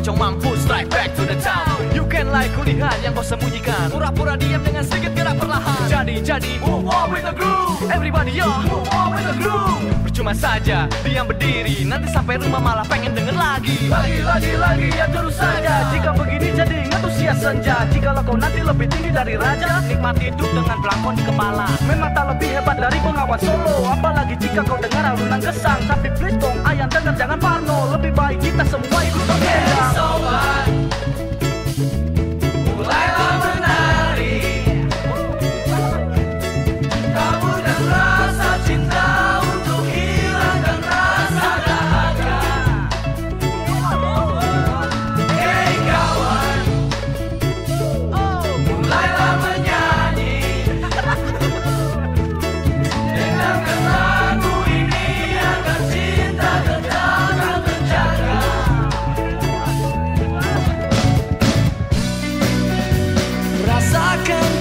keroncong mampu strike back to the town. You can like kulihat yang kau sembunyikan. Pura-pura diam dengan sedikit gerak perlahan. Jadi, jadi, move on with the groove. Everybody yo, move on with the groove. Percuma saja diam berdiri. Nanti sampai rumah malah pengen denger lagi. Lagi, lagi, lagi, ya terus saja. Jika begini jadi antusias senja. Jika kau nanti lebih tinggi dari raja Nikmati hidup dengan belangkon di kepala. Memang tak lebih hebat dari pengawas solo. Apalagi jika kau dengar alunan gesang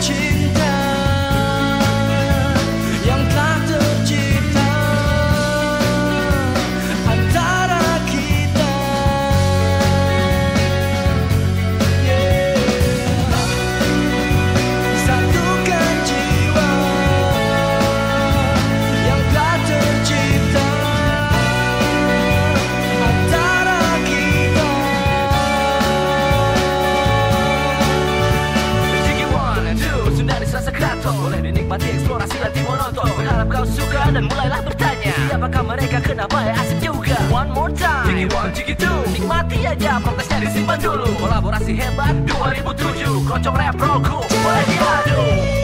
Chỉ ya asik juga. One more time. Jiki one, jiki two. Nikmati aja protesnya disimpan dulu. Kolaborasi hebat 2007 Krocok rap rollku Boleh diadu